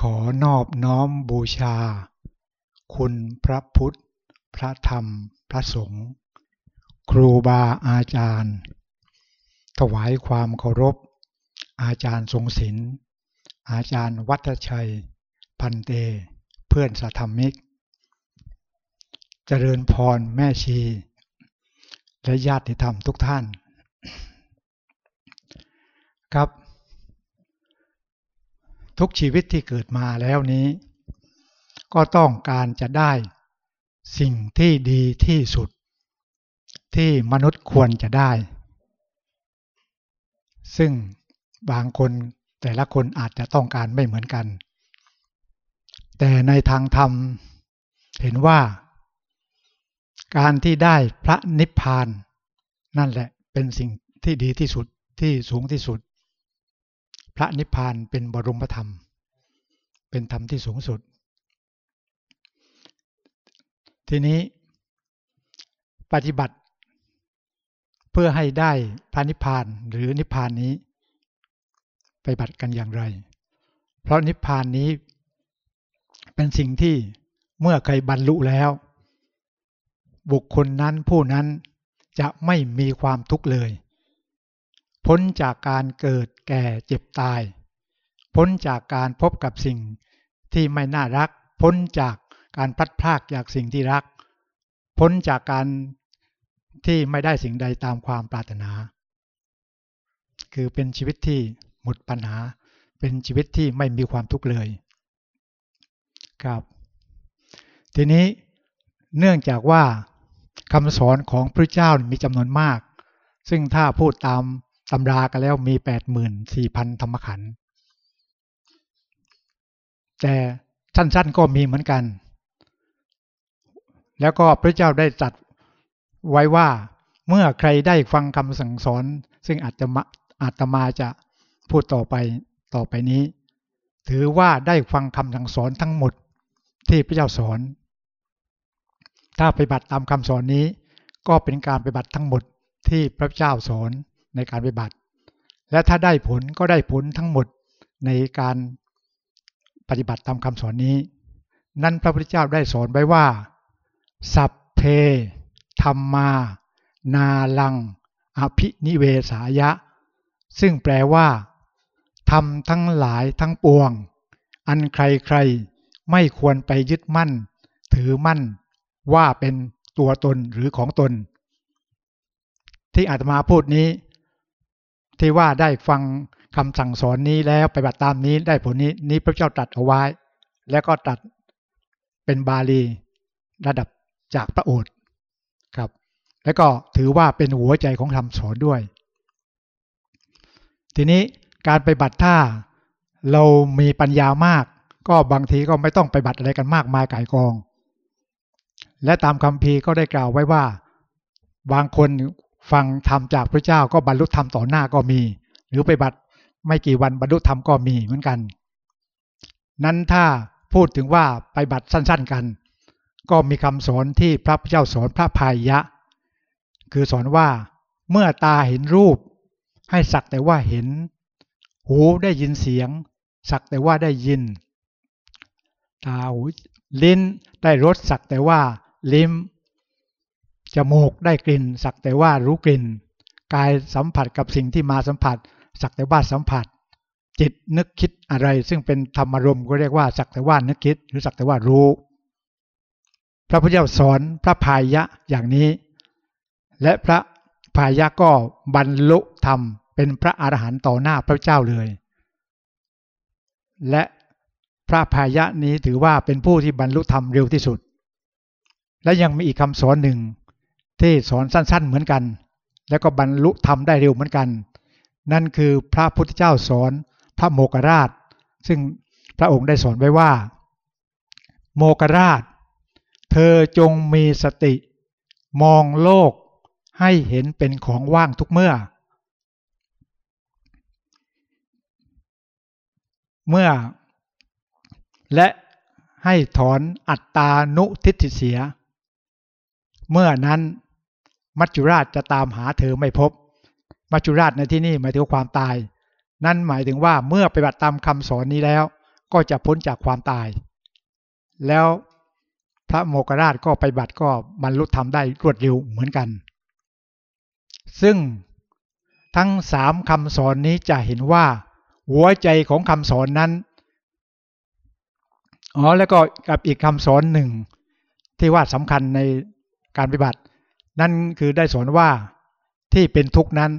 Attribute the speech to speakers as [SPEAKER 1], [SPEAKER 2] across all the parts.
[SPEAKER 1] ขอนอบน้อมบูชา คุณพระพุทธ พระธรรม พระสงฆ์ครูบาอาจารย์ ถวายความเคารพ อาจารย์ทรงศิลป์อาจารย์วัฒชัย พันเต เพื่อนสัธรรมิก เจริญพรแม่ชี และญาติธรรมทุกท่าน ครับ ทุกชีวิตที่เกิดมาแล้วนี้ ก็ต้องการจะได้สิ่งที่ดีที่สุด ที่มนุษย์ควรจะได้ ซึ่งบางคนแต่ละคนอาจจะต้องการไม่เหมือนกัน แต่ในทางธรรมเห็นว่า การที่ได้พระนิพพาน นั่นแหละเป็นสิ่งที่ดีที่สุดที่สูงที่สุด ระนิพพานเป็นบรมธรรม เป็นธรรมที่สูงสุด ทีนี้ปฏิบัติเพื่อให้ได้พระนิพพานหรือนิพพานนี้ ไปบัติกันอย่างไร เพราะนิพพานนี้เป็นสิ่งที่เมื่อใครบรรลุแล้ว บุคคลนั้นผู้นั้นจะไม่มีความทุกข์เลย พ้นจากการเกิดแก่เจ็บตาย พ้นจากการพบกับสิ่งที่ไม่น่ารัก พ้นจากการพัดพลากจากสิ่งที่รัก พ้นจากการที่ไม่ได้สิ่งใดตามความปรารถนา คือเป็นชีวิตที่หมดปัญหา เป็นชีวิตที่ไม่มีความทุกข์เลยครับ ทีนี้เนื่องจากว่าคำสอนของพระเจ้ามีจำนวนมาก ซึ่งถ้าพูดตาม ตำรากันแล้วมีแปดหมื่นสี่พันธรรมขันธ์แต่สั้นๆก็มีเหมือนกัน แล้วก็พระเจ้าได้จัดไว้ว่าเมื่อใครได้ฟังคำสั่งสอน ซึ่งอาจจะอาตมาจะพูดต่อไปต่อไปนี้ ถือว่าได้ฟังคำสั่งสอนทั้งหมดที่พระเจ้าสอน ถ้าไปบัติตามคำสอนนี้ ก็เป็นการไปบัติทั้งหมดที่พระเจ้าสอน ในการปฏิบัติ และถ้าได้ผลก็ได้ผลทั้งหมดในการปฏิบัติตามคำสอนนี้ นั่นพระพุทธเจ้าได้สอนไว้ว่า สัพเพธรรมา นาลัง อภินิเวสายะ ซึ่งแปลว่าทำทั้งหลายทั้งปวง อันใครๆ ไม่ควรไปยึดมั่น ถือมั่น ว่าเป็นตัวตนหรือของตน ที่อาตมาพูดนี้ ที่ว่าได้ฟังคำสั่งสอนนี้แล้วไปบัติตามนี้ได้ผลนี้นี้พระเจ้าตรัสเอาไว้ แล้วก็ตรัสเป็นบาลีระดับจากพระโอษฐ์ครับ แล้วก็ถือว่าเป็นหัวใจของคำสอนด้วย ทีนี้การไปบัติถ้าเรามีปัญญามาก ก็บางทีก็ไม่ต้องไปบัติอะไรกันมากมายไก่กอง และตามคำพีก็ได้กล่าวไว้ว่า บางคน ฟังธรรมจากพระเจ้าก็บรรลุธรรมต่อหน้าก็มี หรือไปบัติไม่กี่วันบรรลุธรรมก็มีเหมือนกัน นั้นถ้าพูดถึงว่าไปบัติสั้น ๆกัน ก็มีคำสอนที่พระพุทธเจ้าสอนพระพายะ คือสอนว่าเมื่อตาเห็นรูป ให้สักแต่ว่าเห็น หูได้ยินเสียง สักแต่ว่าได้ยิน ตาหูลิ้นได้รสสักแต่ว่าลิ้ม จมูกได้กลิ่น สักแต่ว่ารู้กลิ่น กายสัมผัสกับสิ่งที่มาสัมผัส สักแต่ว่าสัมผัส จิตนึกคิดอะไร ซึ่งเป็นธรรมารมก็เรียกว่า สักแต่ว่านึกคิด หรือสักแต่ว่ารู้ พระพุทธเจ้าสอนพระพายะอย่างนี้ และพระพายะก็บรรลุธรรมเป็นพระอรหันต์ต่อหน้าพระเจ้าเลย และพระพายะนี้ถือว่าเป็นผู้ที่บรรลุธรรมเร็วที่สุด และยังมีอีกคำสอนหนึ่ง ที่สอนสั้น ๆ เหมือนกัน แล้วก็บรรลุธรรมได้เร็วเหมือนกัน นั่นคือพระพุทธเจ้าสอนพระโมกราช ซึ่งพระองค์ได้สอนไว้ว่า โมกราช เธอจงมีสติ มองโลกให้เห็นเป็นของว่างทุกเมื่อ เมื่อ และให้ถอนอัตตานุทิฏฐิเสีย เมื่อนั้น มัจจุราชจะตามหาเธอไม่พบ มัจจุราชในที่นี้หมายถึงความตาย นั่นหมายถึงว่าเมื่อไปบัติตามคำสอนนี้แล้ว ก็จะพ้นจากความตาย แล้วพระโมกขราชก็ไปบัติก็บรรลุธรรมได้รวดเร็วเหมือนกัน ซึ่งทั้งสามคำสอนนี้จะเห็นว่า หัวใจของคำสอนนั้นอ๋อแล้วก็กับอีกคำสอนหนึ่ง ที่ว่าสำคัญในการปฏิบัติ นั่นคือได้สอนว่าที่เป็นทุกข์นั้น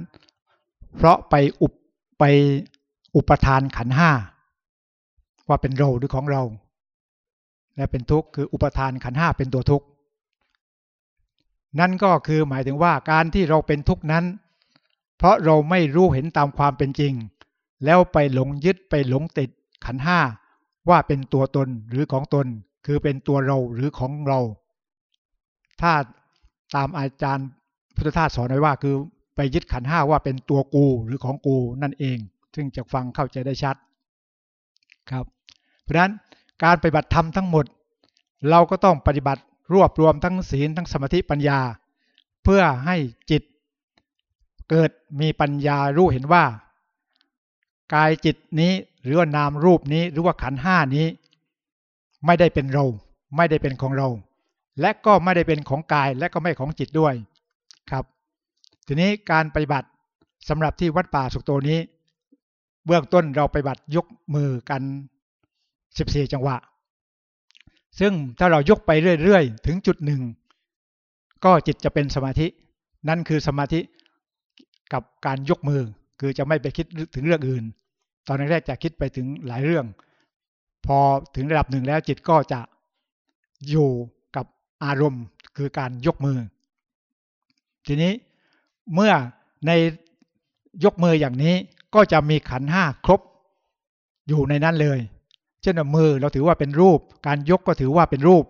[SPEAKER 1] เพราะไปอุปไปอุปทานขันห้าว่าเป็นเราหรือของเรา และเป็นทุกข์คืออุปทานขันห้าเป็นตัวทุกข์นั่นก็คือหมายถึงว่าการที่เราเป็นทุกข์นั้น เพราะเราไม่รู้เห็นตามความเป็นจริง แล้วไปหลงยึดไปหลงติดขันห้าว่าเป็นตัวตนหรือของตน คือเป็นตัวเราหรือของเรา ถ้า ตามอาจารย์พุทธทาสสอนไว้ว่า คือไปยึดขันห้าว่าเป็นตัวกูหรือของกูนั่นเอง ซึ่งจะฟังเข้าใจได้ชัดครับ เพราะฉะนั้นการปฏิบัติธรรมทั้งหมด เราก็ต้องปฏิบัติรวบรวมทั้งศีลทั้งสมาธิปัญญา เพื่อให้จิต เกิดมีปัญญารู้เห็นว่า กายจิตนี้หรือว่านามรูปนี้หรือว่าขันห้านี้ ไม่ได้เป็นเรา ไม่ได้เป็นของเรา และก็ไม่ได้เป็นของกายและก็ไม่ของจิตด้วยครับ ทีนี้การปฏิบัติสำหรับที่วัดป่าสุกโตนี้ เบื้องต้นเราไปบัติยกมือกัน 14 จังหวะ ซึ่งถ้าเรายกไปเรื่อยๆ ถึงจุดหนึ่ง ก็จิตจะเป็นสมาธิ นั่นคือสมาธิกับการยกมือคือจะไม่ไปคิดถึงเรื่องอื่น ตอนแรกจะคิดไปถึงหลายเรื่อง พอถึงระดับหนึ่งแล้วจิตก็จะอยู่ อารมณ์คือการยกมือ ทีนี้เมื่อในยกมืออย่างนี้ก็จะมีขันห้าครบอยู่ในนั้นเลย เช่นมือเราถือว่าเป็นรูป การยกก็ถือว่าเป็นรูป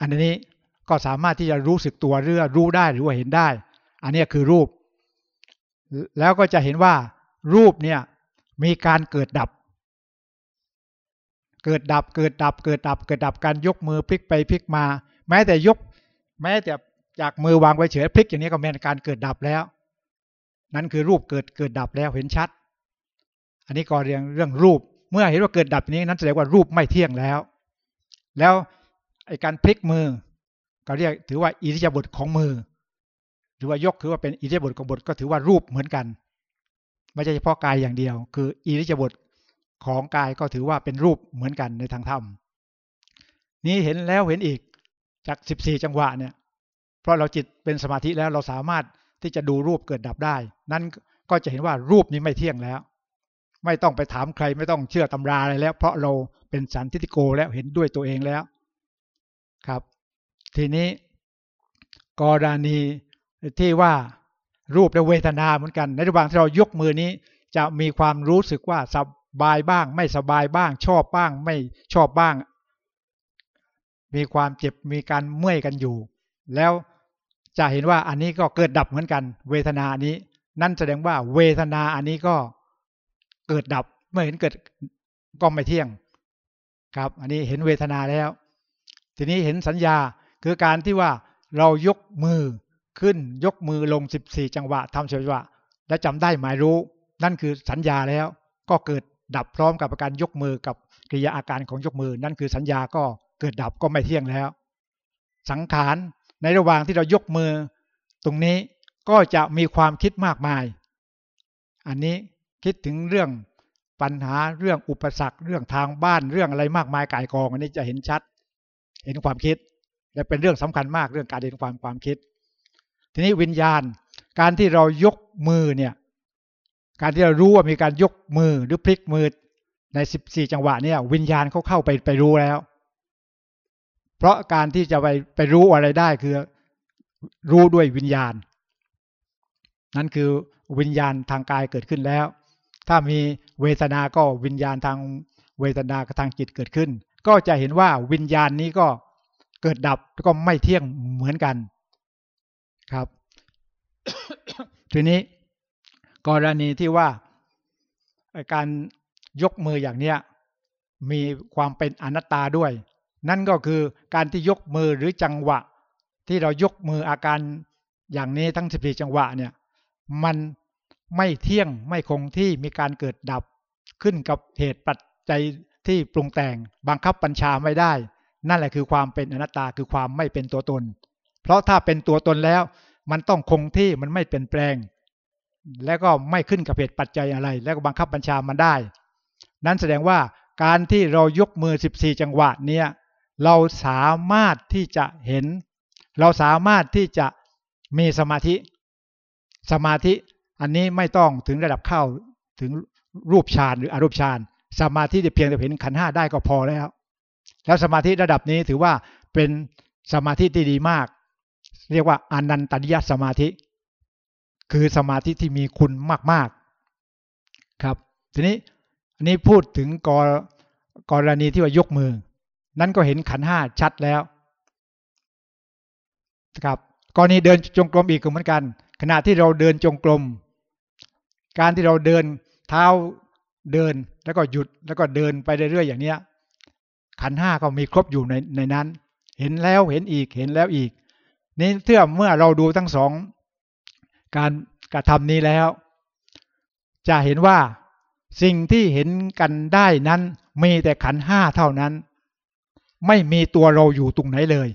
[SPEAKER 1] อันนี้ก็สามารถที่จะรู้สึกตัวเรื่อรู้ได้หรือว่าเห็นได้ อันนี้คือรูป แล้วก็จะเห็นว่ารูปเนี่ยมีการเกิดดับ เกิดดับเกิดดับเกิดดับ เกิดดับการยกมือพลิกไปพลิกมา แม้แต่ยก แม้แต่จากมือวางไว้เฉยพลิกอย่างนี้ก็เป็นการเกิดดับแล้ว นั่นคือรูปเกิดเกิดดับแล้วเห็นชัด อันนี้ก็เรื่องเรื่องรูป เมื่อเห็นว่าเกิดดับนี้นั้นแสดงว่ารูปไม่เที่ยงแล้ว แล้วไอการพลิกมือ ก็เรียกถือว่าอิริยาบถของมือ หรือว่ายกถือว่าเป็นอิริยาบถของบทก็ถือว่ารูปเหมือนกัน ไม่ใช่เฉพาะกายอย่างเดียว คืออิริยาบถ ของกายก็ถือว่าเป็นรูปเหมือนกันในทางธรรม นี้เห็นแล้วเห็นอีกจากสิบสี่จังหวะเนี่ย เพราะเราจิตเป็นสมาธิแล้วเราสามารถที่จะดูรูปเกิดดับได้ นั่นก็จะเห็นว่ารูปนี้ไม่เที่ยงแล้ว ไม่ต้องไปถามใครไม่ต้องเชื่อตำราอะไรแล้ว เพราะเราเป็นสันทิฏฐิโกแล้วเห็นด้วยตัวเองแล้วครับ ทีนี้กรณีที่ว่ารูปและเวทนาเหมือนกัน ในระหว่างที่เรายกมือนี้ จะมีความรู้สึกว่าส บายบ้าง ไม่สบายบ้าง ชอบบ้าง ไม่ชอบบ้าง มีความเจ็บมีการเมื่อยกันอยู่ แล้วจะเห็นว่าอันนี้ก็เกิดดับเหมือนกัน เวทนานี้ นั่นแสดงว่าเวทนาอันนี้ก็เกิดดับเมื่อเห็นเกิดก็ไม่เที่ยง ครับ อันนี้เห็นเวทนาแล้ว ทีนี้เห็นสัญญาคือการที่ว่าเรายกมือขึ้นยกมือลง 14 จังหวะทำเฉยว่าและจำได้หมายรู้ นั่นคือสัญญาแล้ว ก็เกิด ดับพร้อมกับการยกมือกับกิริยาอาการของยกมือ นั่นคือสัญญาก็เกิดดับก็ไม่เที่ยงแล้ว สังขารในระหว่างที่เรายกมือ ตรงนี้ก็จะมีความคิดมากมาย อันนี้คิดถึงเรื่องปัญหาเรื่องอุปสรรคเรื่องทางบ้านเรื่องอะไรมากมายกายกอง อันนี้จะเห็นชัด เห็นความคิด และเป็นเรื่องสำคัญมากเรื่องการเห็นความความคิด ทีนี้วิญญาณการที่เรายกมือเนี่ย การที่เรารู้ว่ามีการยกมือหรือพลิกมือในสิบสี่จังหวะเนี่ย วิญญาณเขาเข้าไปไปรู้แล้ว เพราะการที่จะไปไปรู้อะไรได้คือรู้ด้วยวิญญาณ นั่นคือวิญญาณทางกายเกิดขึ้นแล้ว ถ้ามีเวทนา ก็วิญญาณทางเวทนาทางจิตเกิดขึ้น ก็จะเห็นว่าวิญญาณนี้ก็เกิดดับก็ไม่เที่ยงเหมือนกันครับ ทีนี้ กรณีที่ว่าการยกมืออย่างเนี้ยมีความเป็นอนัตตาด้วย นั่นก็คือการที่ยกมือหรือจังหวะ ที่เรายกมืออาการอย่างนี้ทั้ง 14 จังหวะเนี่ยมันไม่เที่ยงไม่คงที่มีการเกิดดับขึ้นกับเหตุปัจจัยที่ปรุงแต่งบังคับบัญชาไม่ได้ นั่นแหละคือความเป็นอนัตตาคือความไม่เป็นตัวตน เพราะถ้าเป็นตัวตนแล้ว มันต้องคงที่มันไม่เปลี่ยนแปลง แล้วก็ไม่ขึ้นกับเหตุปัจจัยอะไร แล้วก็บังคับบัญชามันได้ นั้นแสดงว่าการที่เรายกมือ 14 จังหวะเนี่ยเราสามารถที่จะเห็น เราสามารถที่จะมีสมาธิ สมาธิอันนี้ไม่ต้องถึงระดับเข้าถึงรูปฌานหรืออรูปฌานสมาธิที่เพียงแต่เห็นขันห้าได้ก็พอแล้ว แล้วสมาธิระดับนี้ถือว่าเป็นสมาธิที่ดีมาก เรียกว่าอนันตญยสมาธิ คือสมาธิที่มีคุณมาก ๆ ครับ ทีนี้อันนี้พูดถึงกรกรณีที่ว่ายกมือ นั้นก็เห็นขันห้าชัดแล้วครับกรณีเดินจงกรมอีกเหมือนกัน ขณะที่เราเดินจงกรม การที่เราเดินเท้าเดินแล้วก็หยุดแล้วก็เดินไปเรื่อยๆอย่างเนี้ย ขันห้าก็มีครบอยู่ในในนั้น เห็นแล้วเห็นอีกเห็นแล้วอีก นี่เทื่อเมื่อเราดูทั้งสอง การกระทำนี้แล้ว จะเห็นว่าสิ่งที่เห็นกันได้นั้นมีแต่ขันห้าเท่านั้น ไม่มีตัวเราอยู่ตรงไหนเลย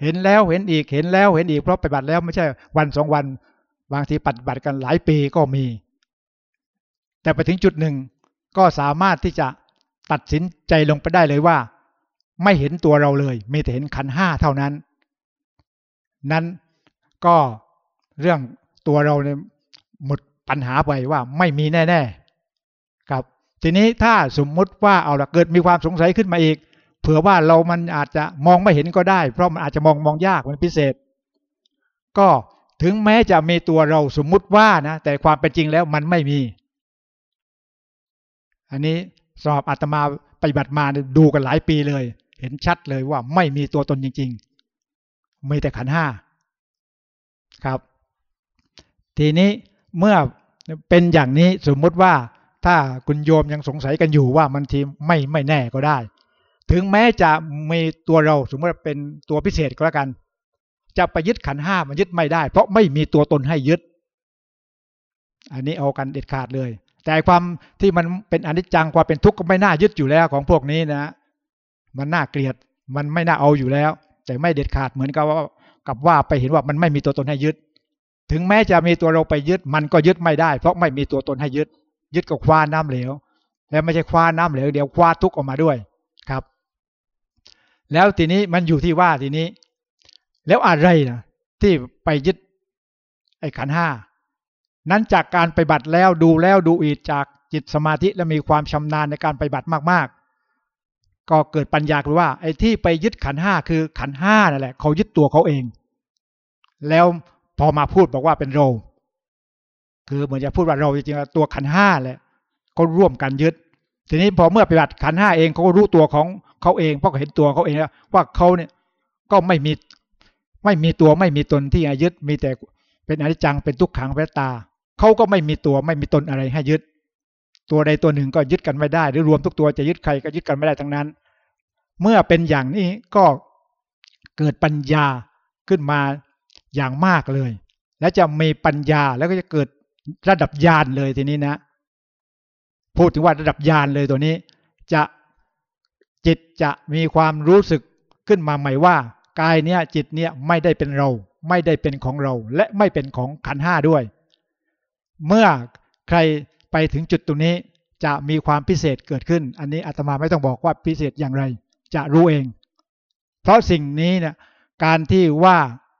[SPEAKER 1] เห็นแล้วเห็นอีกเห็นแล้วเห็นอีกเพราะปฏิบัติแล้วไม่ใช่วันสองวันบางทีปฏิบัติกันหลายปีก็มี แต่ไปถึงจุดหนึ่งก็สามารถที่จะตัดสินใจลงไปได้เลยว่า ไม่เห็นตัวเราเลย มีแต่เห็นขันห้าเท่านั้น นั้นก็ เรื่องตัวเราเนี่ยหมดปัญหาไปว่าไม่มีแน่ๆครับ ทีนี้ถ้าสมมุติว่าเอาละเกิดมีความสงสัยขึ้นมาอีก เผื่อว่าเรามันอาจจะมองไม่เห็นก็ได้ เพราะมันอาจจะมองมองยากมันพิเศษ ก็ถึงแม้จะมีตัวเราสมมุติว่านะ แต่ความเป็นจริงแล้วมันไม่มี อันนี้สอบอาตมาปฏิบัติมาดูกันหลายปีเลย เห็นชัดเลยว่าไม่มีตัวตนจริง ๆ ไมีแต่ขันห้าครับ ทีนี้เมื่อเป็นอย่างนี้สมมุติว่าถ้าคุณโยมยังสงสัยกันอยู่ว่ามันทีไม่ไม่แน่ก็ได้ ถึงแม้จะมีตัวเราสมมติเป็นตัวพิเศษก็แล้วกัน จะไปยึดขันห้ามันยึดไม่ได้ เพราะไม่มีตัวตนให้ยึด อันนี้เอากันเด็ดขาดเลย แต่ความที่มันเป็นอนิจจังความเป็นทุกข์ก็ไม่น่ายึดอยู่แล้วของพวกนี้นะ มันน่าเกลียดมันไม่น่าเอาอยู่แล้ว แต่ไม่เด็ดขาดเหมือนกับว่ากับว่าไปเห็นว่ามันไม่มีตัวตนให้ยึด ถึงแม้จะมีตัวเราไปยึด มันก็ยึดไม่ได้ เพราะไม่มีตัวตนให้ยึด ยึดกับคว้าน้ำเหลว แล้วไม่ใช่คว้าน้ำเหลวเดี๋ยวคว้าทุกออกมาด้วยครับ แล้วทีนี้มันอยู่ที่ว่าทีนี้ แล้วอะไรนะที่ไปยึด ไอ้ขันห้านั้นจากการไปบัติแล้วดูแล้วดูอีกจากจิตสมาธิและมีความชำนาญในการไปบัติมาก ๆ ก็เกิดปัญญาคือว่า ไอ้ที่ไปยึดขันห้าคือขันห้านั่นแหละเขายึดตัวเขาเอง แล้ว พอมาพูดบอกว่าเป็นเรา คือเหมือนจะพูดว่าเราจริงๆตัวขันห้าแหละก็ร่วมกันยึด ทีนี้พอเมื่อไปบัติขันห้าเองเขาก็รู้ตัวของเขาเองเพราะเห็นตัวเขาเองว่าเขาเนี่ยก็ไม่มีไม่มีตัวไม่มีตนที่ยึดมีแต่เป็นอนิจจังเป็นทุกขังเวตาเขาก็ไม่มีตัวไม่มีตนอะไรให้ยึด ตัวใดตัวหนึ่งก็ยึดกันไม่ได้ หรือรวมทุกตัวจะยึดใครก็ยึดกันไม่ได้ทั้งนั้น เมื่อเป็นอย่างนี้ก็เกิดปัญญาขึ้นมา อย่างมากเลย และจะมีปัญญาแล้วก็จะเกิดระดับญาณเลยทีนี้นะ พูดถึงว่าระดับญาณเลยตัวนี้ จะจิตจะมีความรู้สึกขึ้นมาใหม่ว่ากายเนี้ยจิตเนี้ยไม่ได้เป็นเรา ไม่ได้เป็นของเรา และไม่เป็นของขันห้าด้วย เมื่อใครไปถึงจุดตรงนี้จะมีความพิเศษเกิดขึ้น อันนี้อาตมาไม่ต้องบอกว่าพิเศษอย่างไร จะรู้เอง เพราะสิ่งนี้เนี่ยการที่ว่า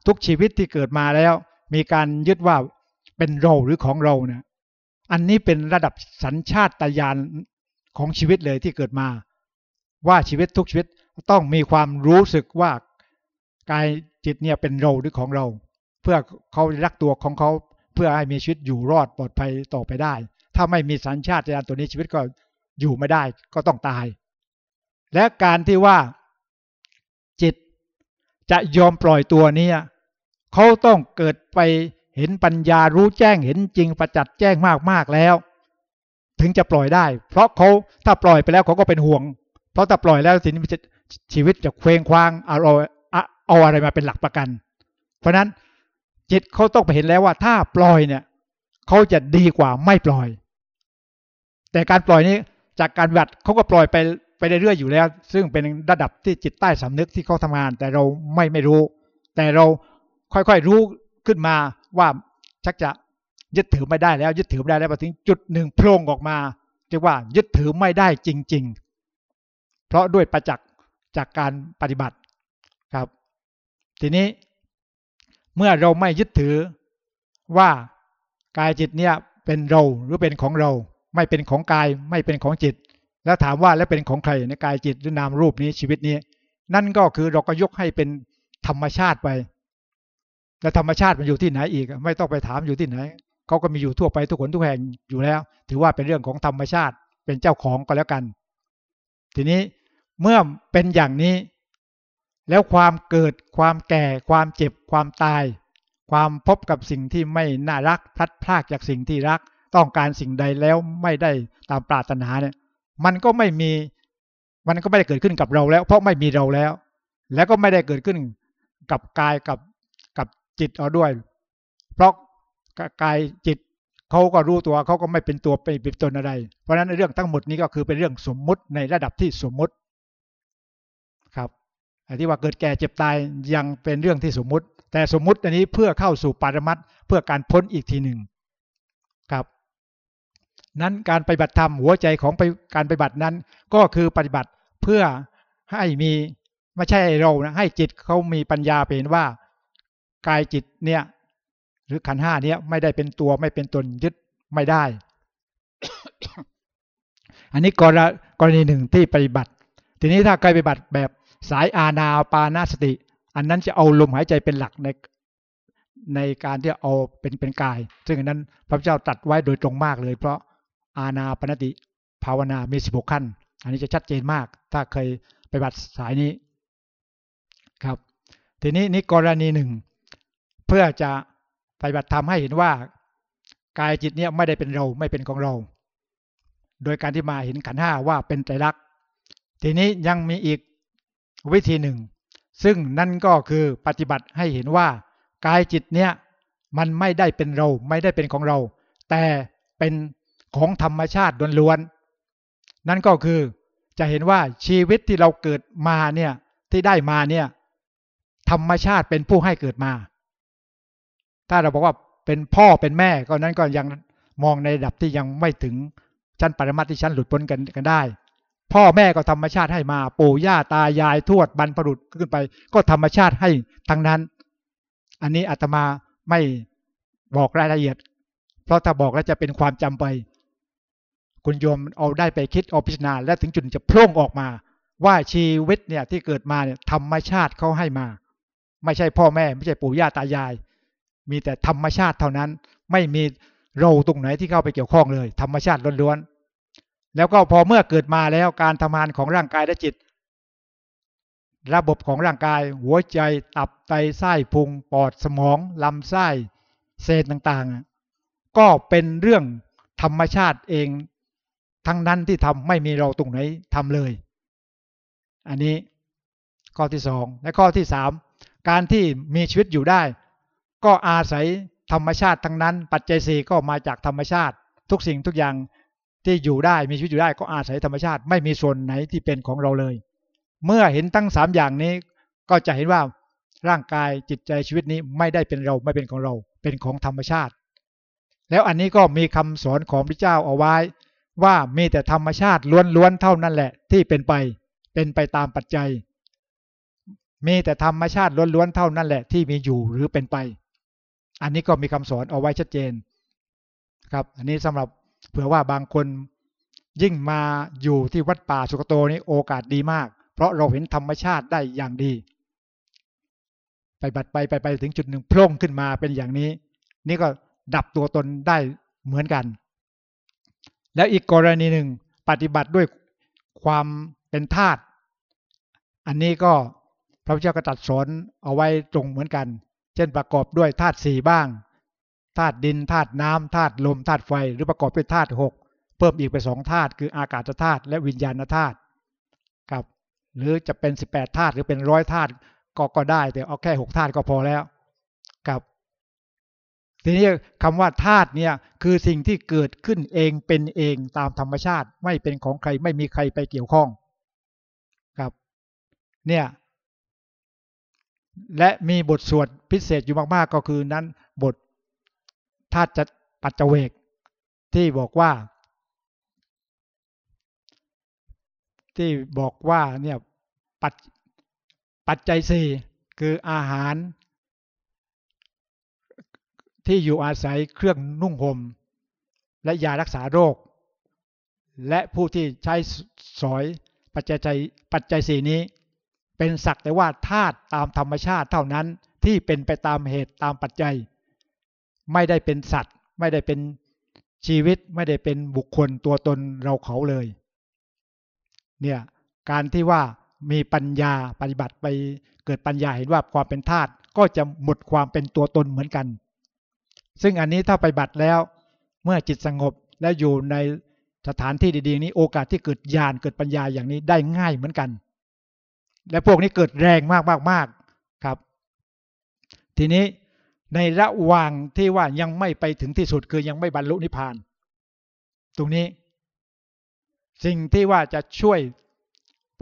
[SPEAKER 1] ทุกชีวิตที่เกิดมาแล้ว มีการยึดว่าเป็นเราหรือของเราเนี่ยอันนี้เป็นระดับสัญชาตญาณของชีวิตเลยที่เกิดมา ว่าชีวิตทุกชีวิตต้องมีความรู้สึกว่ากายจิตเนี่ยเป็นเราหรือของเรา เพื่อเขารักตัวของเขาเพื่อให้มีชีวิตอยู่รอดปลอดภัยต่อไปได้ ถ้าไม่มีสัญชาตญาณตัวนี้ชีวิตก็อยู่ไม่ได้ก็ต้องตาย และการที่ว่าจิตจะยอมปล่อยตัวนี้ เขาต้องเกิดไปเห็นปัญญารู้แจ้งเห็นจริงประจัดแจ้งมากมากแล้ว ถึงจะปล่อยได้ เพราะเขาถ้าปล่อยไปแล้วเขาก็เป็นห่วง เพราะถ้าปล่อยแล้วสิชีวิตจะเคว้งคว้างอาเอาอะไรมาเป็นหลักประกัน เพราะนั้นจิตเขาต้องไปเห็นแล้วว่า ถ้าปล่อยเนี่ยเขาจะดีกว่าไม่ปล่อย แต่การปล่อยนี้จากการบัตเขาก็ปล่อยไปไปเรื่อยๆอยู่แล้ว ซึ่งเป็นระดับที่จิตใต้สำนึกที่เขาทำงาน แต่เราไม่ไม่รู้ แต่เรา ค่อยๆรู้ขึ้นมาว่าชักจะยึดถือไม่ได้แล้ว ยึดถือไม่ได้แล้วพอถึงจุดหนึ่งโพล่งออกมาเรียกว่ายึดถือไม่ได้จริง ๆ เพราะด้วยประจักษ์จากการปฏิบัติครับ ทีนี้เมื่อเราไม่ยึดถือว่ากายจิตเนี่ยเป็นเราหรือเป็นของเรา ไม่เป็นของกายไม่เป็นของจิต แล้วถามว่าแล้วเป็นของใครในกายจิตหรือนามรูปนี้ชีวิตนี้ นั่นก็คือเราก็ยกให้เป็นธรรมชาติไป แล้วธรรมชาติมันอยู่ที่ไหนอีก ไม่ต้องไปถามอยู่ที่ไหนเขาก็มีอยู่ทั่วไปทุกคนทุกแห่งอยู่แล้ว ถือว่าเป็นเรื่องของธรรมชาติเป็นเจ้าของก็แล้วกัน ทีนี้เมื่อเป็นอย่างนี้ แล้วความเกิดความแก่ ความเจ็บความตาย ความพบกับสิ่งที่ไม่น่ารักพลัดพรากจากสิ่งที่รัก ต้องการสิ่งใดแล้วไม่ได้ตามปรารถนาเนี่ย มันก็ไม่มีมันก็ไม่ได้เกิดขึ้นกับเราแล้ว เพราะไม่มีเราแล้ว แล้วก็ไม่ได้เกิดขึ้นกับกายกับกับ จิตเอาด้วย เพราะกายจิตเขาก็รู้ตัวเขาก็ไม่เป็นตัวเป็นตนอะไร เพราะฉะนั้นเรื่องทั้งหมดนี้ก็คือเป็นเรื่องสมมุติในระดับที่สมมุติครับไอ้ที่ว่าเกิดแก่เจ็บตายยังเป็นเรื่องที่สมมุติ แต่สมมุติอันนี้เพื่อเข้าสู่ปารมัตเพื่อการพ้นอีกทีหนึ่งครับ นั้นการปฏิบัติธรรมหัวใจของการปฏิบัตินั้น ก็คือปฏิบัติเพื่อให้มีไม่ใช่เรานะให้จิตเขามีปัญญาเป็นว่า กายจิตเนี่ย หรือขันห้าเนี้ไม่ได้เป็นตัวไม่เป็นตนยึดไม่ได้ อันนี้กรกรณีหนึ่งที่ปฏิบัติ ทีนี้ถ้าใครปฏิบัติแบบสายอาณาปานาสติ อันนั้นจะเอาลมหายใจเป็นหลักในในการที่เอาเป็นเป็นกาย ซึ่งอันนั้นพระเจ้าตัดไว้โดยตรงมากเลย เพราะอาณาปณติภาวนามีสิบหกขั้น อันนี้จะชัดเจนมาก ถ้าเคยไปบัติสายนี้ครับ ทีนี้นี่กรณีหนึ่ง เพื่อจะปฏิบัติธรรมให้เห็นว่ากายจิตเนี่ยไม่ได้เป็นเราไม่เป็นของเรา โดยการที่มาเห็นขันห้าว่าเป็นไตรลักษณ์ทีนี้ยังมีอีกวิธีหนึ่ง ซึ่งนั่นก็คือปฏิบัติให้เห็นว่ากายจิตเนี่ยมันไม่ได้เป็นเราไม่ได้เป็นของเรา แต่เป็นของธรรมชาติล้วนๆนั่นก็คือจะเห็นว่าชีวิตที่เราเกิดมาเนี่ยที่ได้มาเนี่ยธรรมชาติเป็นผู้ให้เกิดมา ถ้าเราบอกว่าเป็นพ่อเป็นแม่ก็นั้นก็ยังมองในระดับที่ยังไม่ถึงชั้นปรมัตที่ชั้นหลุดพ้นกันกันได้ พ่อแม่ก็ธรรมชาติให้มาปู่ย่าตายายทวดบรรพบุรุษขึ้นไป ก็ธรรมชาติให้ทั้งนั้น อันนี้อาตมาไม่บอกรายละเอียด เพราะถ้าบอกแล้วจะเป็นความจำไป คุณโยมเอาได้ไปคิดเอาพิจารณาและถึงจุดจะโพล่งออกมา ว่าชีวิตเนี่ยที่เกิดมาเนี่ยธรรมชาติเขาให้มา ไม่ใช่พ่อแม่ ไม่ใช่ปู่ย่าตายาย มีแต่ธรรมชาติเท่านั้น ไม่มีเราตรงไหนที่เข้าไปเกี่ยวข้องเลย ธรรมชาติล้วนๆแล้วก็พอเมื่อเกิดมาแล้วการทำงานของร่างกายและจิต ระบบของร่างกาย หัวใจตับไตไส้พุงปอดสมองลำไส้เซลล์ต่างๆ ก็เป็นเรื่องธรรมชาติเองทั้งนั้นที่ทำไม่มีเราตรงไหนทำเลย อันนี้ข้อที่สองและข้อที่สามการที่มีชีวิตอยู่ได้ ก็อาศัยธรรมชาติทั้งนั้น ปัจจัยสี่ก็มาจากธรรมชาติ ทุกสิ่งทุกอย่างที่อยู่ได้มีชีวิตอยู่ได้ก็อาศัยธรรมชาติ ไม่มีส่วนไหนที่เป็นของเราเลย เมื่อเห็นทั้งสามอย่างนี้ ก็จะเห็นว่าร่างกายจิตใจชีวิตนี้ไม่ได้เป็นเราไม่เป็นของเรา เป็นของธรรมชาติ แล้วอันนี้ก็มีคำสอนของพระเจ้าเอาไว้ ว่ามีแต่ธรรมชาติล้วนๆเท่านั้นแหละ ที่เป็นไป เป็นไปตามปัจจัย มีแต่ธรรมชาติล้วนๆเท่านั้นแหละ ที่มีอยู่หรือเป็นไป อันนี้ก็มีคำสอนเอาไว้ชัดเจนครับ อันนี้สำหรับเผื่อว่าบางคนยิ่งมาอยู่ที่วัดป่าสุกโตนี้โอกาสดีมาก เพราะเราเห็นธรรมชาติได้อย่างดี ไปบัดไปไปไปถึงจุดหนึ่งโพล่งขึ้นมาเป็นอย่างนี้ นี่ก็ดับตัวตนได้เหมือนกัน แล้วอีกกรณีหนึ่งปฏิบัติด้วยความเป็นธาตุอันนี้ก็พระพุทธเจ้าก็ตัดสอนเอาไว้ตรงเหมือนกัน ช่นประกอบด้วยธาตุสี่บ้างธาตุดินธาตุน้ำธาตุลมธาตุไฟ หรือประกอบด้วยธาตุหกเพิ่มอีกไปสองธาตุคืออากาศธาตุและวิญญาณธาตุครับ หรือจะเป็นสิบแปดธาตุหรือเป็นร้อยธาตุก็ก็ได้ แต่เอาแค่หกธาตุก็พอแล้วครับทีนี้คำว่าธาตุเนี่ยคือสิ่งที่เกิดขึ้นเองเป็นเองตามธรรมชาติ ไม่เป็นของใครไม่มีใครไปเกี่ยวข้องครับ เนี่ย และมีบทสวดพิเศษอยู่มากๆ ก็คือนั้นบทธาตุปัจเจเวก ที่บอกว่า ที่บอกว่าเนี่ยปัจปัจจัยสี่คืออาหาร ที่อยู่อาศัยเครื่องนุ่งห่มและยารักษาโรค และผู้ที่ใช้สอยปัจจัยปัจจัยสี่นี้ เป็นสักแต่ว่าธาตุตามธรรมชาติเท่านั้นที่เป็นไปตามเหตุตามปัจจัย ไม่ได้เป็นสัตว์ ไม่ได้เป็นชีวิตไม่ได้เป็นบุคคลตัวตนเราเขาเลย เนี่ยการที่ว่ามีปัญญาปฏิบัติไปเกิดปัญญาเห็นว่าความเป็นธาตุก็จะหมดความเป็นตัวตนเหมือนกัน ซึ่งอันนี้ถ้าไปบัติแล้ว เมื่อจิตสงบและอยู่ในสถานที่ดีๆนี้โอกาสที่เกิดญาณเกิดปัญญาอย่างนี้ได้ง่ายเหมือนกัน และพวกนี้เกิดแรงมากมากมากครับ ทีนี้ในระหว่างที่ว่ายังไม่ไปถึงที่สุดคือยังไม่บรรลุนิพพาน ตรงนี้ สิ่งที่ว่าจะช่วย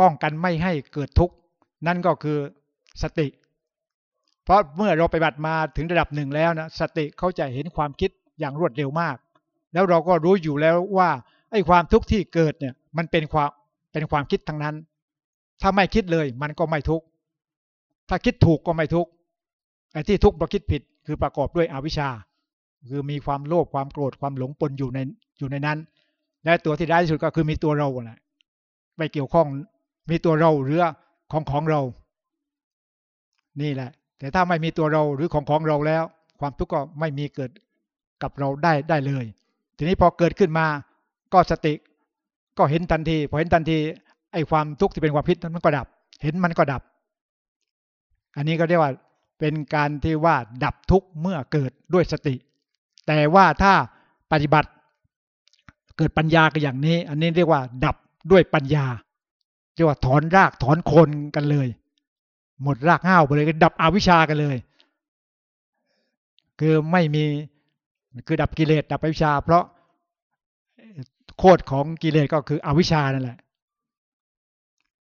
[SPEAKER 1] ป้องกันไม่ให้เกิดทุกข์ นั่นก็คือสติ เพราะเมื่อเราไปบัติมาถึงระดับหนึ่งแล้วนะสติเขาจะเห็นความคิดอย่างรวดเร็วมาก แล้วเราก็รู้อยู่แล้วว่าไอ้ความทุกข์ที่เกิดเนี่ยมันเป็นความเป็นความคิดทั้งนั้น ถ้าไม่คิดเลย มันก็ไม่ทุกข์ถ้าคิดถูกก็ไม่ทุกข์ไอ้ที่ทุกข์เพราะคิดผิดคือประกอบด้วยอวิชชา คือมีความโลภความโกรธความหลงปนอยู่ในอยู่ในนั้น และตัวที่ได้ที่สุดก็คือมีตัวเราแหละไปเกี่ยวข้องมีตัวเราหรือของของเรา นี่แหละ แต่ถ้าไม่มีตัวเราหรือของของเราแล้ว ความทุกข์ก็ไม่มีเกิดกับเราได้ได้เลย ทีนี้พอเกิดขึ้นมาก็สติ ก็เห็นทันที พอเห็นทันที ไอ้ความทุกข์ที่เป็นความพิษมันก็ดับ เห็นมันก็ดับ อันนี้ก็เรียกว่าเป็นการที่ว่าดับทุกข์เมื่อเกิดด้วยสติ แต่ว่าถ้าปฏิบัติเกิดปัญญากันอย่างนี้ อันนี้เรียกว่า ดับด้วยปัญญาเรียกว่าถอนรากถอนโคนกันเลย หมดรากเห้าไปเลยดับอวิชากันเลย คือไม่มีคือดับกิเลสดับอวิชา เพราะโคตรของกิเลสก็คืออวิชานั่นแหละ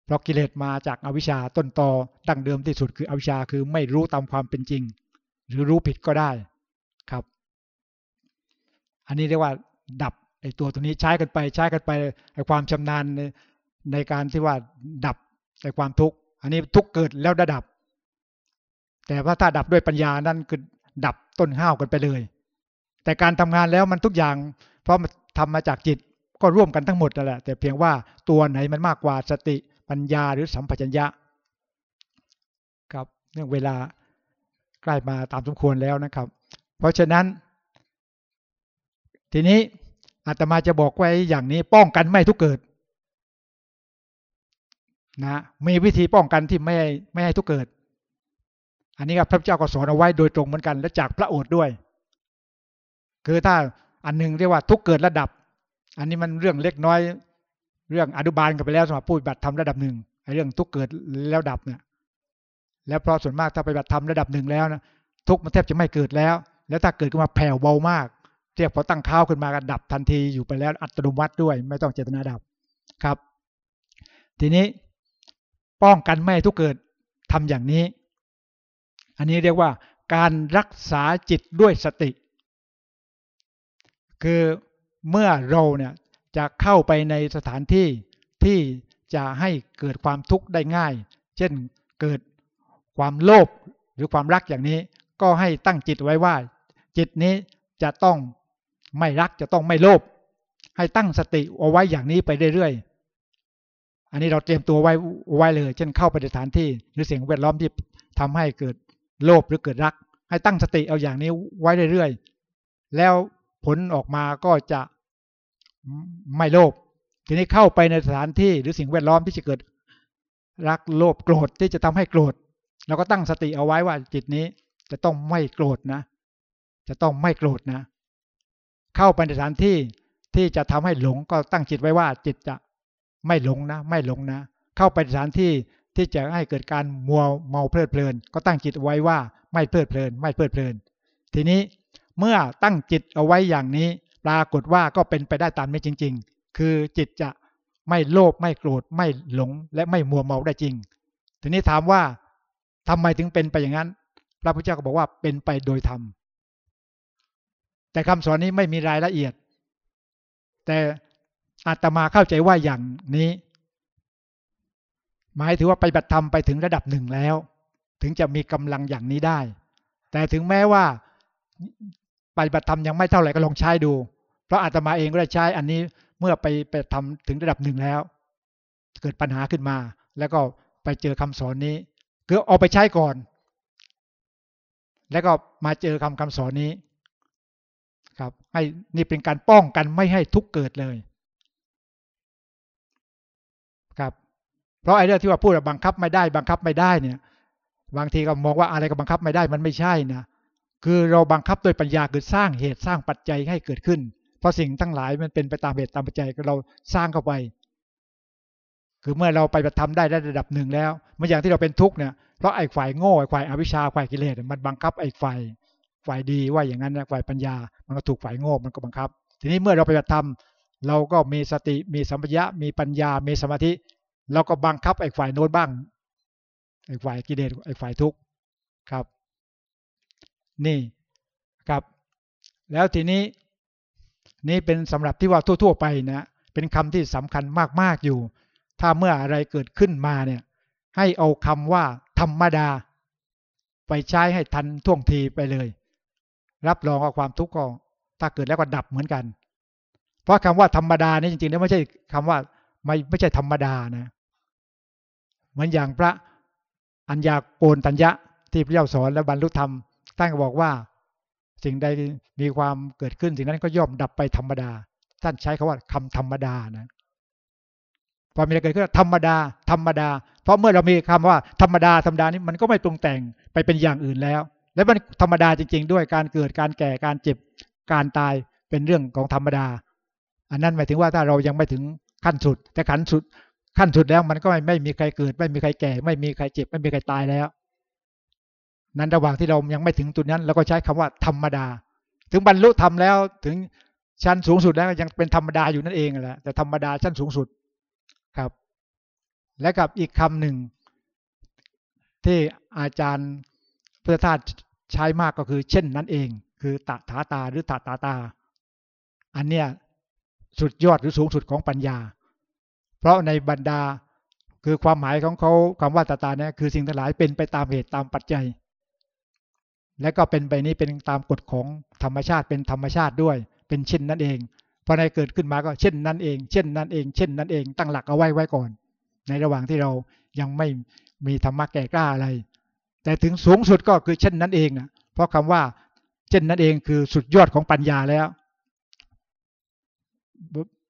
[SPEAKER 1] เพราะกิเลสมาจากอวิชชาต้นตอดั้งเดิมที่สุดคืออวิชชาคือไม่รู้ตามความเป็นจริง หรือรู้ผิดก็ได้ครับ อันนี้เรียกว่าดับไอ้ตัวตัวนี้ใช้กันไปใช้กันไปไอ้ความชำนาญในในการที่ว่าดับไอ้ความทุกข์อันนี้ทุกเกิดแล้วดับ แต่ว่าถ้าดับด้วยปัญญานั่นคือดับต้นห้าวกันไปเลย แต่การทำงานแล้วมันทุกอย่าง เพราะมันทำมาจากจิตก็ร่วมกันทั้งหมดนั่นแหละแต่เพียงว่าตัวไหนมันมากกว่าสติ ปัญญาหรือสัมปชัญญะครับเรื่องเวลาใกล้มาตามสมควรแล้วนะครับ เพราะฉะนั้น ทีนี้อาตมาจะบอกไว้อย่างนี้ป้องกันไม่ทุกเกิดนะมีวิธีป้องกันที่ไม่ไม่ให้ทุกเกิด อันนี้ครับพระเจ้าก็สอนเอาไว้โดยตรงเหมือนกัน และจากพระโอษฐ์ด้วย คือถ้าอันนึงเรียกว่าทุกเกิดระดับ อันนี้มันเรื่องเล็กน้อย เรื่องอนุบาลกันไปแล้วสำหรับผู้ปฏิบัติธรรมระดับหนึ่งไอ้เรื่องทุกเกิดแล้วดับเนี่ยแล้วเพราะส่วนมากถ้าไปปฏิบัติธรรมระดับหนึ่งแล้วนะทุกมันแทบจะไม่เกิดแล้ว แล้วถ้าเกิดขึ้นมาแผ่วเบามากเทียบพอตั้งข้าวขึ้นมาก็ดับทันทีอยู่ไปแล้วอัตโนมัติด้วย ไม่ต้องเจตนาดับครับ ทีนี้ป้องกันไม่ให้ทุกเกิดทำอย่างนี้ อันนี้เรียกว่าการรักษาจิตด้วยสติ คือเมื่อเราเนี่ย จะเข้าไปในสถานที่ที่จะให้เกิดความทุกข์ได้ง่าย เช่นเกิดความโลภหรือความรักอย่างนี้ ก็ให้ตั้งจิตไว้ว่า จิตนี้จะต้องไม่รักจะต้องไม่โลภให้ตั้งสติเอาไว้อย่างนี้ไปเรื่อยๆอันนี้เราเตรียมตัวไว้ไว้เลย เช่นเข้าไปในสถานที่หรือเสิ่งแวดล้อมที่ทำให้เกิดโลภหรือเกิดรัก ให้ตั้งสติเอาอย่างนี้ไว้เรื่อยๆแล้วผลออกมาก็จะ ไม่โลภทีนี้เข้าไปในสถานที่หรือสิ่งแวดล้อมที่จะเกิดรักโลภโกรธที่จะทำให้โกรธเราก็ตั้งสติเอาไว้ว่าจิตนี้จะต้องไม่โกรธนะ จะต้องไม่โกรธนะ เข้าไปในสถานที่ที่จะทำให้หลงก็ตั้งจิตไว้ว่าจิตจะไม่หลงนะ ไม่หลงนะ เข้าไปสถานที่ที่จะให้เกิดการมัวเมาเพลิดเพลิน ก็ตั้งจิตไว้ว่าไม่เพลิดเพลิน ไม่เพลิดเพลิน ทีนี้เมื่อตั้งจิตเอาไว้อย่างนี้ ปรากฏว่าก็เป็นไปได้ตามนี้จริง ๆ คือจิตจะไม่โลภไม่โกรธไม่หลงและไม่มัวเมาได้จริง ทีนี้ถามว่าทำไมถึงเป็นไปอย่างนั้น พระพุทธเจ้าก็บอกว่าเป็นไปโดยธรรม แต่คำสอนนี้ไม่มีรายละเอียด แต่อาตมาเข้าใจว่าอย่างนี้ หมายถือว่าไปบัติธรรมไปถึงระดับหนึ่งแล้ว ถึงจะมีกำลังอย่างนี้ได้ แต่ถึงแม้ว่า ปฏิบัติธรรมยังไม่เท่าไหร่ก็ลองใช้ดู เพราะอาตมาเองก็ได้ใช้อันนี้เมื่อไปไปทำถึงระดับหนึ่งแล้ว เกิดปัญหาขึ้นมา แล้วก็ไปเจอคำสอนนี้คือเอาไปใช้ก่อน แล้วก็มาเจอคำคำสอนนี้ ครับ ให้นี่เป็นการป้องกันไม่ให้ทุกเกิดเลยครับ เพราะไอ้เรื่องที่ว่าพูดบังคับไม่ได้ บังคับไม่ได้เนี่ย บางทีก็มองว่าอะไรก็บังคับไม่ได้มันไม่ใช่นะ คือเราบังคับโดยปัญญาคือสร้างเหตุสร้างปัจจัยให้เกิดขึ้น เพราะสิ่งทั้งหลายมันเป็นไปตามเหตุตามปัจจัยเราสร้างเข้าไป คือเมื่อเราไปปฏิธรรมได้ระดับหนึ่งแล้วเมื่ออย่างที่เราเป็นทุกข์เนี่ยเพราะไอ้ฝ่ายโง่ไอ้ฝ่ายอวิชชาฝ่ายกิเลสมันบังคับไอ้ฝ่ายฝ่ายดีว่าอย่างนั้นนะฝ่ายปัญญา มันก็ถูกฝ่ายโง่มันก็บังคับ ทีนี้เมื่อเราไปปฏิธรรมเราก็มีสติมีสัมปชัญญะมีปัญญา มีสมาธิเราก็บังคับไอ้ฝ่ายโน้นบ้างไอ้ฝ่ายกิเลสไอ้ฝ่ายทุกข์ครับ นี่ครับ แล้วทีนี้นี่เป็นสำหรับที่ว่าทั่ว ๆ ไปนะเป็นคำที่สำคัญมากๆอยู่ ถ้าเมื่ออะไรเกิดขึ้นมาเนี่ยให้เอาคำว่าธรรมดา ไปใช้ให้ทันท่วงทีไปเลย รับรองว่าความทุกข์ก็ถ้าเกิดแล้วก็ดับเหมือนกัน เพราะคำว่าธรรมดานี่จริงๆแล้วไม่ใช่คำว่าไม่ไม่ใช่ธรรมดานะเหมือนอย่างพระอัญญาโกนตัญญะที่พระเจ้าสอนและบรรลุธรรม ท่านก็บอกว่าสิ่งใดมีความเกิดขึ้นสิ่งนั้นก็ย่อมดับไปธรรมดา ท่านใช้คาว่าคำธรรมดานะพอมีอะไรเกิดขึ้นธรรมดา ธรรมดา เพราะเมื่อเรามีคำว่าธรรมดาธรรมดานี้มันก็ไม่ปรุงแต่งไปเป็นอย่างอื่นแล้ว และมันธรรมดาจริง ๆ ด้วยการเกิดการแก่การเจ็บการตายเป็นเรื่องของธรรมดา อันนั้นหมายถึงว่าถ้าเรายังไม่ถึงขั้นสุด แต่ขั้นสุด ขั้นสุดแล้วมันก็ไม่ไม่มีใครเกิด ไม่มีใครแก่ ไม่มีใครเจ็บ ไม่มีใครตายแล้ว นั้นระหว่างที่เรายังไม่ถึงจุดนั้นเราก็ใช้คำว่าธรรมดา ถึงบรรลุธรรมแล้วถึงชั้นสูงสุดแล้วยังเป็นธรรมดาอยู่นั่นเองแหละแต่ธรรมดาชั้นสูงสุดครับ และกับอีกคำหนึ่ง ที่อาจารย์พุทธทาสใช้มากก็คือ เช่นนั้นเอง คือตถาตาหรือตถาตา อันเนี้ยสุดยอดหรือสูงสุดของปัญญา เพราะในบรรดาคือความหมายของเขาคำว่าตาตาเนี่ยคือสิ่งทั้งหลายเป็นไปตามเหตุตามปัจจัย และก็เป็นไปนี้เป็นตามกฎของธรรมชาติเป็นธรรมชาติด้วย เป็นเช่นนั้นเองพอในเกิดขึ้นมาก็เช่นนั้นเอง เช่นนั้นเอง เช่นนั้นเอง ตั้งหลักเอาไว้ไว้ก่อน ในระหว่างที่เรายังไม่มีธรรมะแก่กล้าอะไร แต่ถึงสูงสุดก็คือเช่นนั้นเองนะเพราะคำว่า เช่นนั้นเองคือสุดยอดของปัญญาแล้ว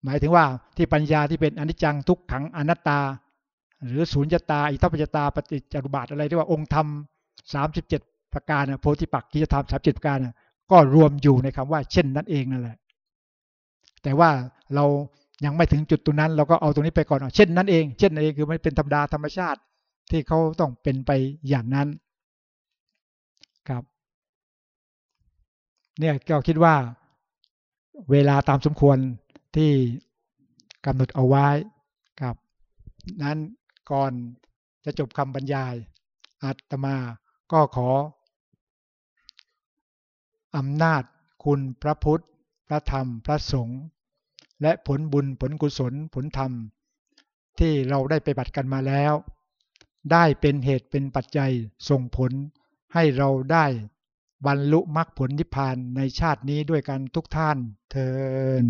[SPEAKER 1] หมายถึงว่าที่ปัญญาที่เป็นอนิจจังทุกขังอนัตตา หรือศูนย์ตาอิทัปปัจตาปฏิจจารุบาทอะไรที่ว่าองค์ธรรมสามสิบเจ็ด ประการโพธิปักกิจธรรมสามจิตประการก็รวมอยู่ในคำว่าเช่นนั้นเองนั่นแหละ แต่ว่าเรายังไม่ถึงจุดตรงนั้น เราก็เอาตรงนี้ไปก่อนเช่นนั้นเอง เช่นนั้นเองคือมันเป็นธรรมดาธรรมชาติที่เขาต้องเป็นไปอย่างนั้นครับ เนี่ยก็คิดว่าเวลาตามสมควรที่กำหนดเอาไว้ครับ นั้นก่อนจะจบคำบรรยายอาตมาก็ขอ อำนาจคุณพระพุทธ พระธรรม พระสงฆ์และผลบุญผลกุศลผลธรรม ที่เราได้ไปบัติกันมาแล้ว ได้เป็นเหตุเป็นปัจจัยส่งผลให้เราได้บรรลุมรรคผลนิพพานในชาตินี้ด้วยกันทุกท่านเทอ